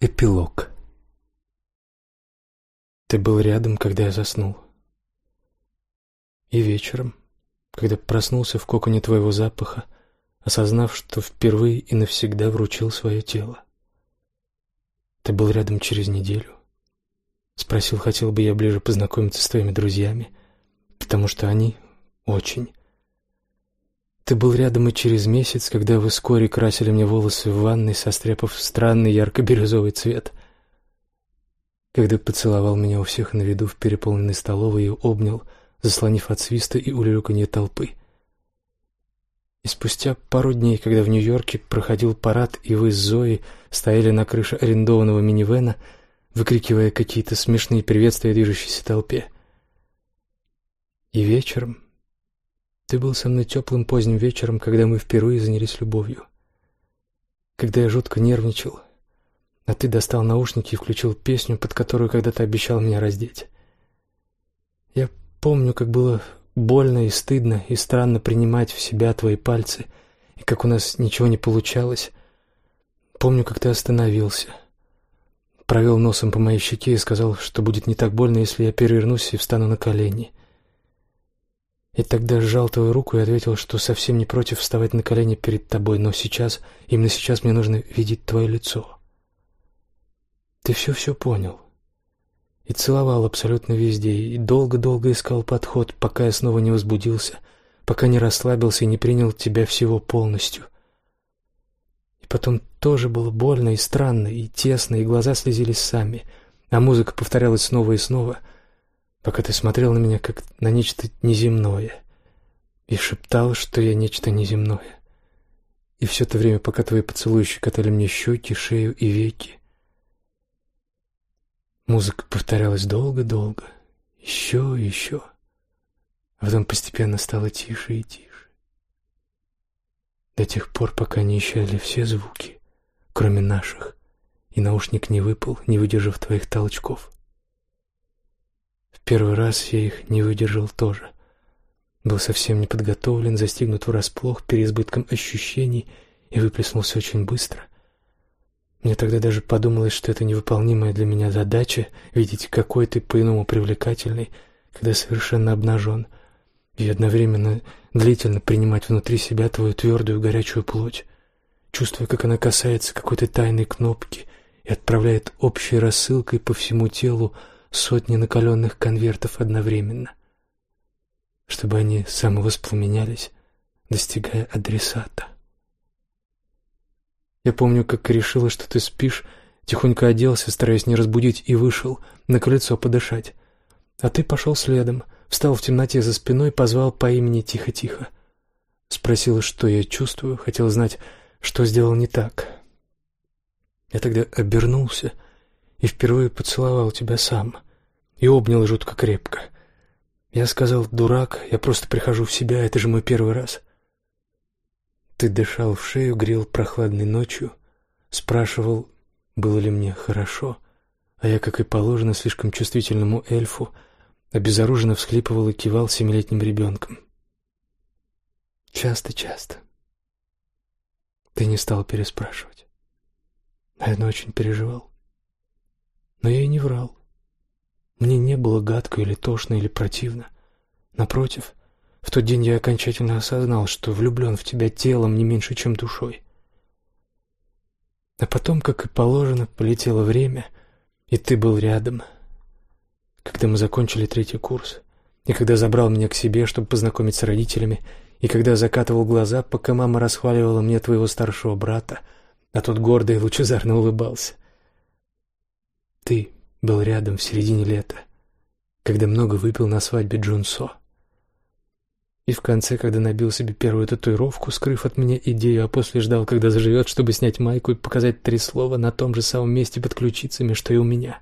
Эпилог Ты был рядом, когда я заснул. И вечером, когда проснулся в коконе твоего запаха, осознав, что впервые и навсегда вручил свое тело. Ты был рядом через неделю. Спросил, хотел бы я ближе познакомиться с твоими друзьями, потому что они очень. Ты был рядом и через месяц, когда вы вскоре красили мне волосы в ванной, состряпав странный ярко-бирюзовый цвет. Когда поцеловал меня у всех на виду в переполненной столовой и обнял, заслонив от свиста и улюлюканье толпы. И спустя пару дней, когда в Нью-Йорке проходил парад, и вы с Зоей стояли на крыше арендованного минивэна, выкрикивая какие-то смешные приветствия движущейся толпе. И вечером, ты был со мной теплым поздним вечером, когда мы впервые занялись любовью. Когда я жутко нервничал, а ты достал наушники и включил песню, под которую когда-то обещал меня раздеть. Я помню, как было больно и стыдно и странно принимать в себя твои пальцы, и как у нас ничего не получалось. Помню, как ты остановился, провел носом по моей щеке и сказал, что будет не так больно, если я перевернусь и встану на колени. И тогда сжал твою руку и ответил, что совсем не против вставать на колени перед тобой, но сейчас, именно сейчас мне нужно видеть твое лицо. Ты все-все понял. И целовал абсолютно везде, и долго-долго искал подход, пока я снова не возбудился, пока не расслабился и не принял тебя всего полностью. И потом тоже было больно и странно, и тесно, и глаза слезились сами, а музыка повторялась снова и снова — пока ты смотрел на меня как на нечто неземное и шептал, что я нечто неземное. И все это время, пока твои поцелуи щекотали мне щеки, шею и веки, музыка повторялась долго-долго, еще и еще, а потом постепенно стало тише и тише. До тех пор, пока не исчезли все звуки, кроме наших, и наушник не выпал, не выдержав твоих толчков. Первый раз я их не выдержал тоже. Был совсем не подготовлен, застигнут врасплох переизбытком ощущений и выплеснулся очень быстро. Мне тогда даже подумалось, что это невыполнимая для меня задача видеть, какой ты по-иному привлекательный, когда совершенно обнажен, и одновременно длительно принимать внутри себя твою твердую горячую плоть, чувствуя, как она касается какой-то тайной кнопки и отправляет общей рассылкой по всему телу сотни накаленных конвертов одновременно, чтобы они самовоспламенялись, достигая адресата. Я помню, как решила, что ты спишь, тихонько оделся, стараясь не разбудить, и вышел на крыльцо подышать. А ты пошел следом, встал в темноте за спиной, позвал по имени тихо-тихо. Спросила, что я чувствую, хотел знать, что сделал не так. Я тогда обернулся — и впервые поцеловал тебя сам и обнял жутко крепко. Я сказал, дурак, я просто прихожу в себя, это же мой первый раз. Ты дышал в шею, грел прохладной ночью, спрашивал, было ли мне хорошо, а я, как и положено слишком чувствительному эльфу, обезоруженно всхлипывал и кивал семилетним ребенком. Часто-часто. Ты не стал переспрашивать. Наверное, очень переживал. Но я и не врал. Мне не было гадко или тошно или противно. Напротив, в тот день я окончательно осознал, что влюблен в тебя телом не меньше, чем душой. А потом, как и положено, полетело время, и ты был рядом. Когда мы закончили третий курс, и когда забрал меня к себе, чтобы познакомить с родителями, и когда закатывал глаза, пока мама расхваливала мне твоего старшего брата, а тот гордо и лучезарно улыбался — ты был рядом в середине лета, когда много выпил на свадьбе Джунсо. И в конце, когда набил себе первую татуировку, скрыв от меня идею, а после ждал, когда заживет, чтобы снять майку и показать три слова на том же самом месте под ключицами, что и у меня.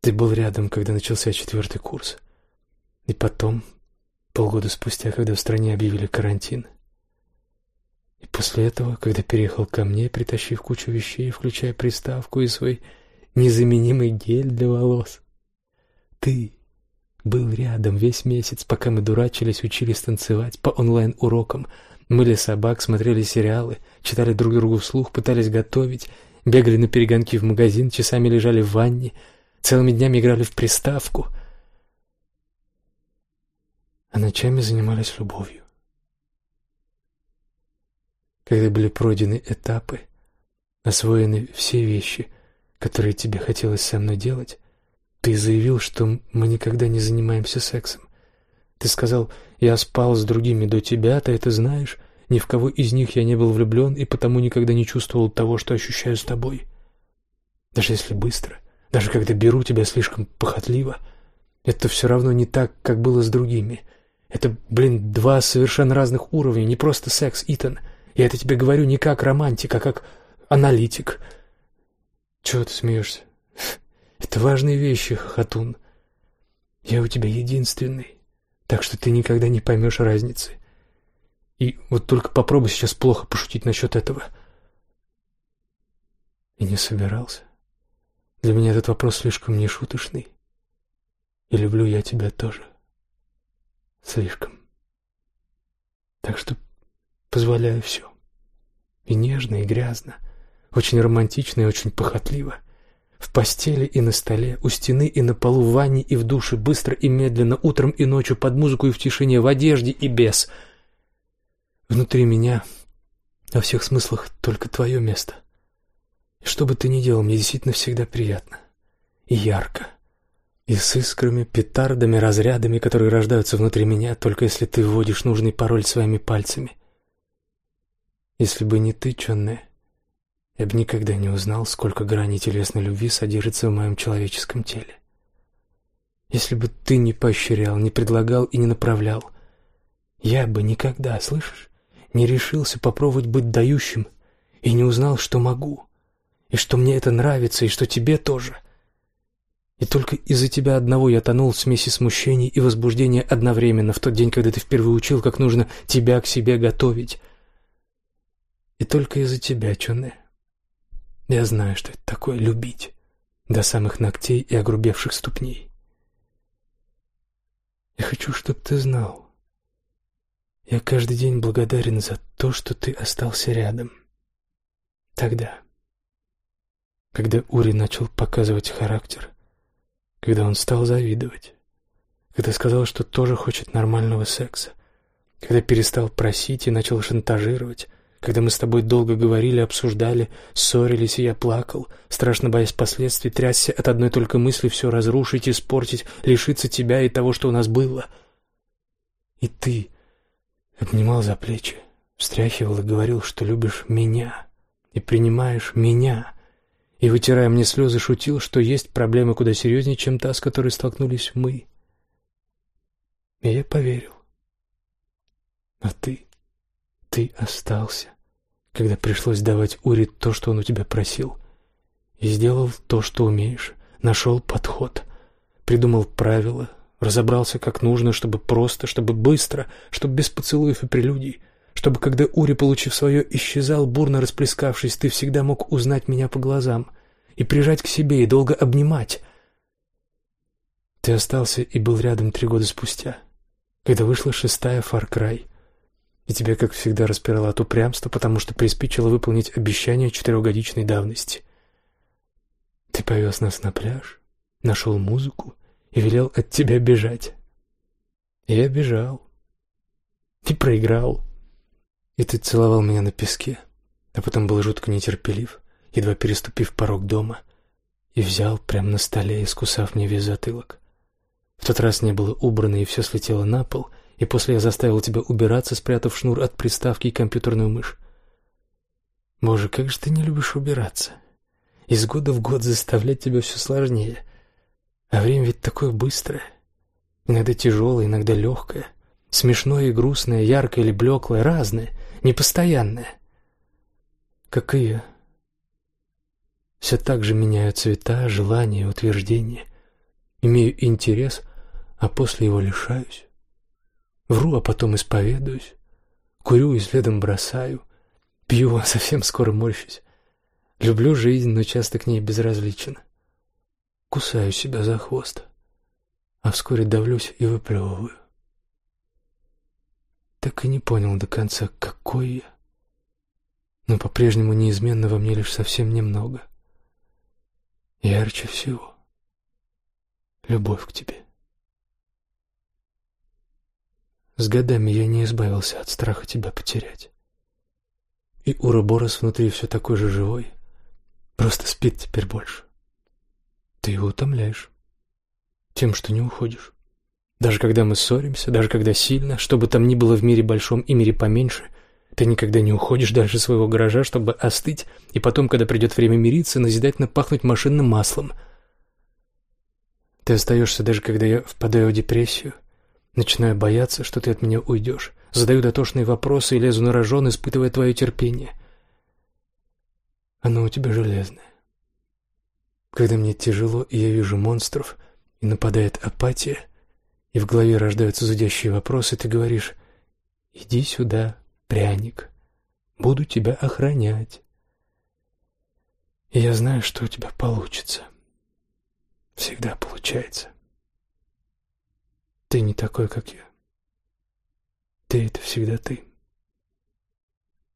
Ты был рядом, когда начался четвертый курс. И потом, полгода спустя, когда в стране объявили карантин. И после этого, когда переехал ко мне, притащив кучу вещей, включая приставку и свой незаменимый гель для волос, ты был рядом весь месяц, пока мы дурачились, учились танцевать по онлайн-урокам, Мыли собак, смотрели сериалы, читали друг другу вслух, пытались готовить, бегали на перегонки в магазин, часами лежали в ванне, целыми днями играли в приставку, а ночами занимались любовью. Когда были пройдены этапы, освоены все вещи, которые тебе хотелось со мной делать, ты заявил, что мы никогда не занимаемся сексом. Ты сказал, я спал с другими до тебя, ты это знаешь. Ни в кого из них я не был влюблен и потому никогда не чувствовал того, что ощущаю с тобой. Даже если быстро, даже когда беру тебя слишком похотливо, это все равно не так, как было с другими. Это, блин, два совершенно разных уровня, не просто секс, Итан. Я это тебе говорю не как романтик, а как аналитик. Чего ты смеешься? Это важные вещи, Хатун. Я у тебя единственный, так что ты никогда не поймешь разницы. И вот только попробуй сейчас плохо пошутить насчет этого. И не собирался. Для меня этот вопрос слишком нешуточный. И люблю я тебя тоже. Слишком. Так что позволяю все. И нежно, и грязно. Очень романтично и очень похотливо. В постели и на столе, у стены и на полу, в ванне и в душе, быстро и медленно, утром и ночью, под музыку и в тишине, в одежде и без. Внутри меня, во всех смыслах, только твое место. И что бы ты ни делал, мне действительно всегда приятно. И ярко. И с искрами, петардами, разрядами, которые рождаются внутри меня, только если ты вводишь нужный пароль своими пальцами. Если бы не ты, Чонне, я бы никогда не узнал, сколько граней телесной любви содержится в моем человеческом теле. Если бы ты не поощрял, не предлагал и не направлял, я бы никогда, слышишь, не решился попробовать быть дающим и не узнал, что могу, и что мне это нравится, и что тебе тоже. И только из-за тебя одного я тонул в смеси смущений и возбуждения одновременно в тот день, когда ты впервые учил, как нужно тебя к себе готовить. И только из-за тебя, Чоне, я знаю, что это такое — любить до самых ногтей и огрубевших ступней. Я хочу, чтобы ты знал. Я каждый день благодарен за то, что ты остался рядом. Тогда, когда Ури начал показывать характер, когда он стал завидовать, когда сказал, что тоже хочет нормального секса, когда перестал просить и начал шантажировать, когда мы с тобой долго говорили, обсуждали, ссорились, и я плакал, страшно боясь последствий, трясся от одной только мысли все разрушить, испортить, лишиться тебя и того, что у нас было. И ты обнимал за плечи, встряхивал и говорил, что любишь меня и принимаешь меня, и, вытирая мне слезы, шутил, что есть проблемы куда серьезнее, чем та, с которой столкнулись мы. И я поверил. А ты, ты остался когда пришлось давать Ури то, что он у тебя просил. И сделал то, что умеешь. Нашел подход. Придумал правила. Разобрался как нужно, чтобы просто, чтобы быстро, чтобы без поцелуев и прелюдий. Чтобы, когда Ури, получив свое, исчезал, бурно расплескавшись, ты всегда мог узнать меня по глазам и прижать к себе, и долго обнимать. Ты остался и был рядом три года спустя, когда вышла шестая «Фар Край», и тебя, как всегда, распирало от упрямства, потому что приспичило выполнить обещание четырехгодичной давности. Ты повез нас на пляж, нашел музыку и велел от тебя бежать. Я бежал. И проиграл. И ты целовал меня на песке, а потом был жутко нетерпелив, едва переступив порог дома, и взял прямо на столе, искусав мне весь затылок. В тот раз не было убрано, и все слетело на пол — и после я заставил тебя убираться, спрятав шнур от приставки и компьютерную мышь. Боже, как же ты не любишь убираться. Из года в год заставлять тебя все сложнее. А время ведь такое быстрое. Иногда тяжелое, иногда легкое. Смешное и грустное, яркое или блеклое, разное, непостоянное. Как и. Все так же меняю цвета, желания, утверждения. Имею интерес, а после его лишаюсь. Вру, а потом исповедуюсь. Курю и следом бросаю. Пью, а совсем скоро морщусь. Люблю жизнь, но часто к ней безразличен. Кусаю себя за хвост, а вскоре давлюсь и выплевываю. так и не понял до конца, какой я. Но по-прежнему неизменно во мне лишь совсем немного. Ярче всего любовь к тебе. С годами я не избавился от страха тебя потерять. И Уроборос внутри все такой же живой, просто спит теперь больше. Ты его утомляешь тем, что не уходишь. Даже когда мы ссоримся, даже когда сильно, что бы там ни было в мире большом и мире поменьше, ты никогда не уходишь дальше своего гаража, чтобы остыть, и потом, когда придет время мириться, назидательно пахнуть машинным маслом. Ты остаешься даже когда я впадаю в депрессию, Начинаю бояться, что ты от меня уйдешь. Задаю дотошные вопросы и лезу на рожон, испытывая твое терпение. Оно у тебя железное. Когда мне тяжело, и я вижу монстров, и нападает апатия, и в голове рождаются зудящие вопросы, ты говоришь «Иди сюда, пряник, буду тебя охранять». И я знаю, что у тебя получится. Всегда получается. Ты не такой, как я. Ты — это всегда ты.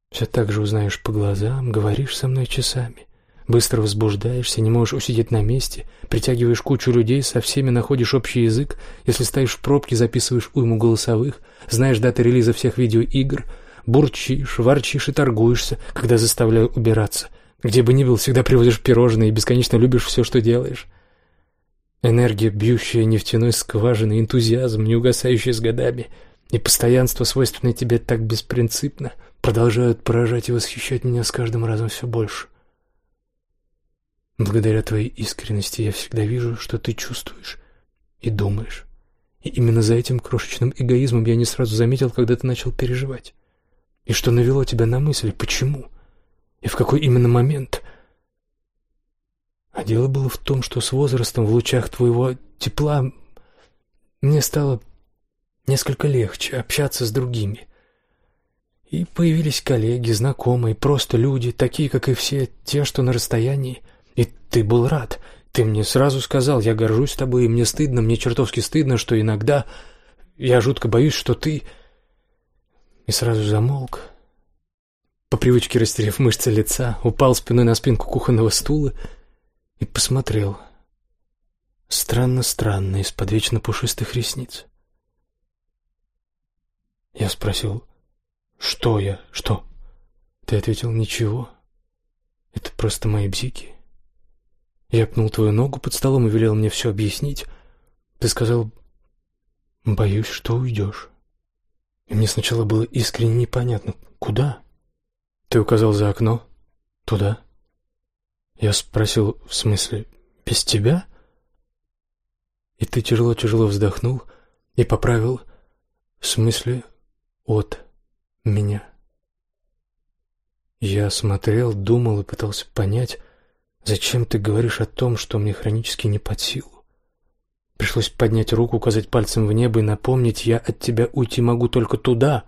Все так же узнаешь по глазам, говоришь со мной часами. Быстро возбуждаешься, не можешь усидеть на месте, притягиваешь кучу людей, со всеми находишь общий язык, если стоишь в пробке, записываешь уйму голосовых, знаешь даты релиза всех видеоигр, бурчишь, ворчишь и торгуешься, когда заставляю убираться. Где бы ни был, всегда привозишь пирожные и бесконечно любишь все, что делаешь. Энергия, бьющая нефтяной скважины, энтузиазм, не угасающий с годами, и постоянство, свойственное тебе так беспринципно, продолжают поражать и восхищать меня с каждым разом все больше. Благодаря твоей искренности я всегда вижу, что ты чувствуешь и думаешь. И именно за этим крошечным эгоизмом я не сразу заметил, когда ты начал переживать. И что навело тебя на мысль, почему? И в какой именно момент — а дело было в том, что с возрастом в лучах твоего тепла мне стало несколько легче общаться с другими. И появились коллеги, знакомые, просто люди, такие, как и все, те, что на расстоянии. И ты был рад. Ты мне сразу сказал, я горжусь тобой, и мне стыдно, мне чертовски стыдно, что иногда я жутко боюсь, что ты... И сразу замолк. По привычке растерев мышцы лица, упал спиной на спинку кухонного стула — и посмотрел. Странно-странно, из-под вечно пушистых ресниц. Я спросил, что я, что? Ты ответил, ничего. Это просто мои бзики. Я пнул твою ногу под столом и велел мне все объяснить. Ты сказал, боюсь, что уйдешь. И мне сначала было искренне непонятно, куда? Ты указал за окно. Туда. Я спросил, в смысле, без тебя? И ты тяжело-тяжело вздохнул и поправил, в смысле, от меня. Я смотрел, думал и пытался понять, зачем ты говоришь о том, что мне хронически не под силу. Пришлось поднять руку, указать пальцем в небо и напомнить, я от тебя уйти могу только туда.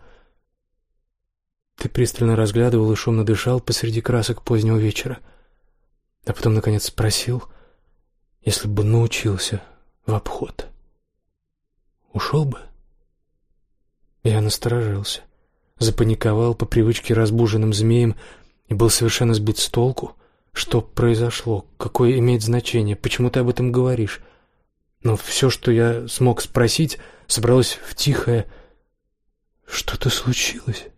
Ты пристально разглядывал и шумно дышал посреди красок позднего вечера — а потом, наконец, спросил, если бы научился в обход. Ушел бы? Я насторожился, запаниковал по привычке разбуженным змеем и был совершенно сбит с толку. Что произошло? Какое имеет значение? Почему ты об этом говоришь? Но все, что я смог спросить, собралось в тихое «Что-то случилось?»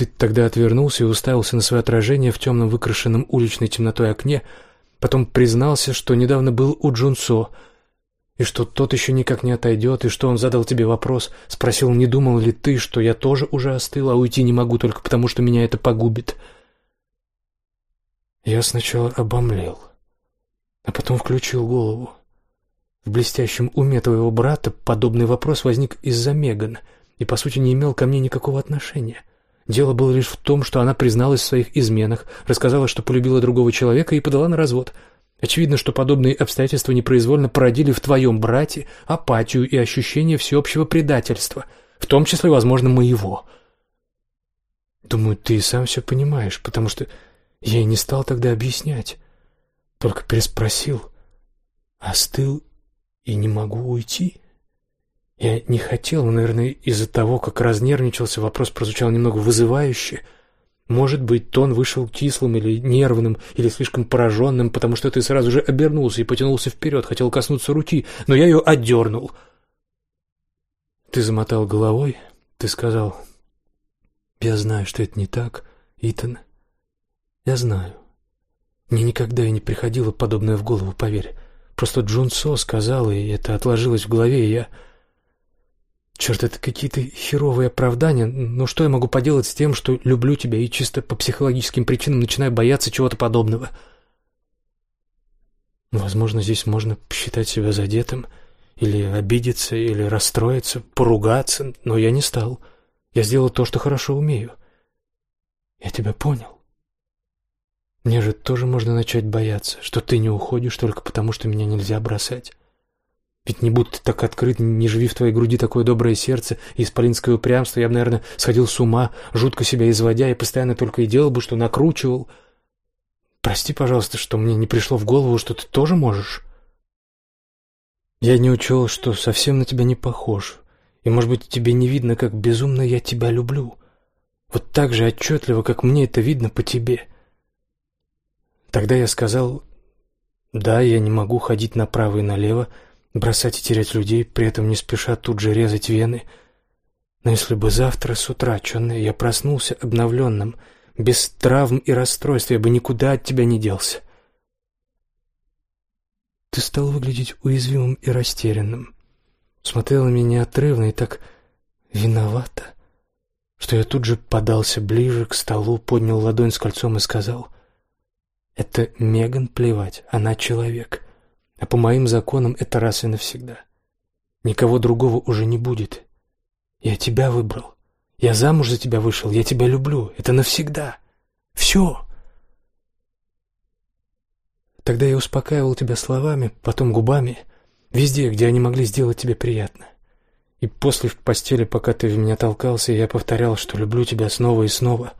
Ты тогда отвернулся и уставился на свое отражение в темном выкрашенном уличной темнотой окне, потом признался, что недавно был у Джунсо, и что тот еще никак не отойдет, и что он задал тебе вопрос, спросил, не думал ли ты, что я тоже уже остыл, а уйти не могу только потому, что меня это погубит. Я сначала обомлел, а потом включил голову. В блестящем уме твоего брата подобный вопрос возник из-за Меган и, по сути, не имел ко мне никакого отношения. Дело было лишь в том, что она призналась в своих изменах, рассказала, что полюбила другого человека и подала на развод. Очевидно, что подобные обстоятельства непроизвольно породили в твоем брате апатию и ощущение всеобщего предательства, в том числе, возможно, моего. Думаю, ты и сам все понимаешь, потому что я и не стал тогда объяснять, только переспросил, остыл и не могу уйти. Я не хотел, но, наверное, из-за того, как разнервничался, вопрос прозвучал немного вызывающе. Может быть, тон вышел кислым или нервным, или слишком пораженным, потому что ты сразу же обернулся и потянулся вперед, хотел коснуться руки, но я ее отдернул. Ты замотал головой, ты сказал, «Я знаю, что это не так, Итан. Я знаю. Мне никогда и не приходило подобное в голову, поверь. Просто Джун Со сказал, и это отложилось в голове, и я... Черт, это какие-то херовые оправдания, но что я могу поделать с тем, что люблю тебя и чисто по психологическим причинам начинаю бояться чего-то подобного? Возможно, здесь можно посчитать себя задетым, или обидеться, или расстроиться, поругаться, но я не стал. Я сделал то, что хорошо умею. Я тебя понял. Мне же тоже можно начать бояться, что ты не уходишь только потому, что меня нельзя бросать. Ведь не будь ты так открыт, не живи в твоей груди такое доброе сердце и исполинское упрямство, я бы, наверное, сходил с ума, жутко себя изводя, и постоянно только и делал бы, что накручивал. Прости, пожалуйста, что мне не пришло в голову, что ты тоже можешь. Я не учел, что совсем на тебя не похож, и, может быть, тебе не видно, как безумно я тебя люблю. Вот так же отчетливо, как мне это видно по тебе. Тогда я сказал, да, я не могу ходить направо и налево, бросать и терять людей, при этом не спеша тут же резать вены. Но если бы завтра с утра, Чонне, я проснулся обновленным, без травм и расстройств, я бы никуда от тебя не делся. Ты стал выглядеть уязвимым и растерянным. Смотрел на меня отрывно и так виновато, что я тут же подался ближе к столу, поднял ладонь с кольцом и сказал — это Меган плевать, она человек. А по моим законам это раз и навсегда. Никого другого уже не будет. Я тебя выбрал. Я замуж за тебя вышел, я тебя люблю. Это навсегда. Все. Тогда я успокаивал тебя словами, потом губами, везде, где они могли сделать тебе приятно. И после в постели, пока ты в меня толкался, я повторял, что люблю тебя снова и снова.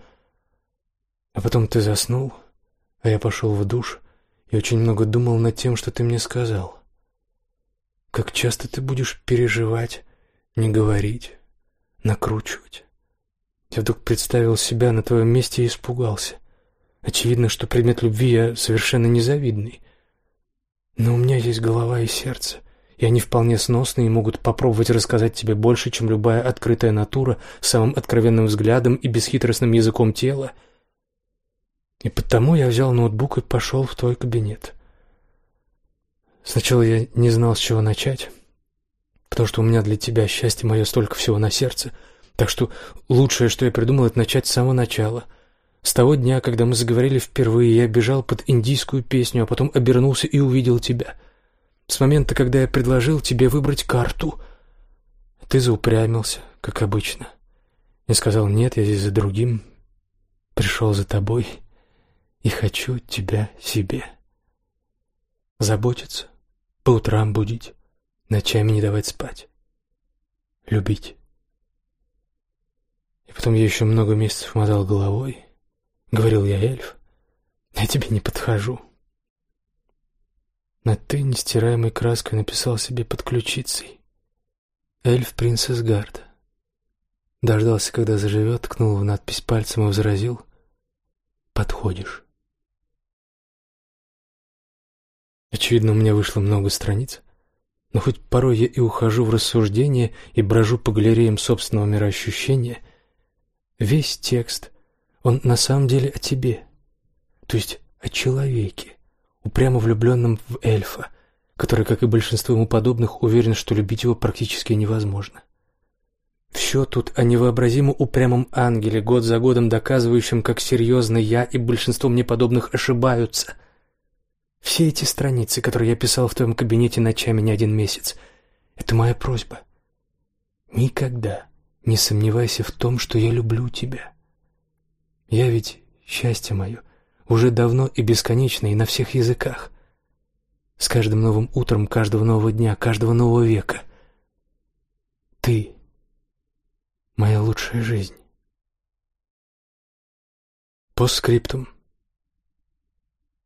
А потом ты заснул, — а я пошел в душ и очень много думал над тем, что ты мне сказал. Как часто ты будешь переживать, не говорить, накручивать. Я вдруг представил себя на твоем месте и испугался. Очевидно, что предмет любви я совершенно незавидный. Но у меня есть голова и сердце, и они вполне сносные и могут попробовать рассказать тебе больше, чем любая открытая натура самым откровенным взглядом и бесхитростным языком тела — и потому я взял ноутбук и пошел в твой кабинет. Сначала я не знал, с чего начать, потому что у меня для тебя счастье мое столько всего на сердце. Так что лучшее, что я придумал, это начать с самого начала. С того дня, когда мы заговорили впервые, я бежал под индийскую песню, а потом обернулся и увидел тебя. С момента, когда я предложил тебе выбрать карту, ты заупрямился, как обычно. Я сказал, нет, я здесь за другим, пришел за тобой и хочу тебя себе. Заботиться, по утрам будить, ночами не давать спать, любить. И потом я еще много месяцев мотал головой, говорил я эльф, я тебе не подхожу. На «ты» нестираемой краской написал себе под ключицей «Эльф Принцесс Гард». Дождался, когда заживет, ткнул в надпись пальцем и возразил «Подходишь». Очевидно, у меня вышло много страниц. Но хоть порой я и ухожу в рассуждения и брожу по галереям собственного мироощущения, весь текст, он на самом деле о тебе, то есть о человеке, упрямо влюбленном в эльфа, который, как и большинство ему подобных, уверен, что любить его практически невозможно. Все тут о невообразимо упрямом ангеле, год за годом доказывающем, как серьезно я и большинство мне подобных ошибаются — все эти страницы, которые я писал в твоем кабинете ночами не один месяц, это моя просьба. Никогда не сомневайся в том, что я люблю тебя. Я ведь, счастье мое, уже давно и бесконечно и на всех языках. С каждым новым утром, каждого нового дня, каждого нового века. Ты — моя лучшая жизнь. Постскриптум.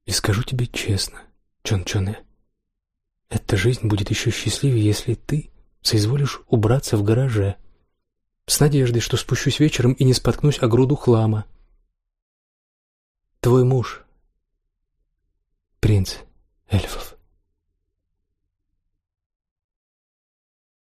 И скажу тебе честно, Чон Чоне, эта жизнь будет еще счастливее, если ты соизволишь убраться в гараже, с надеждой, что спущусь вечером и не споткнусь о груду хлама. Твой муж, принц эльфов.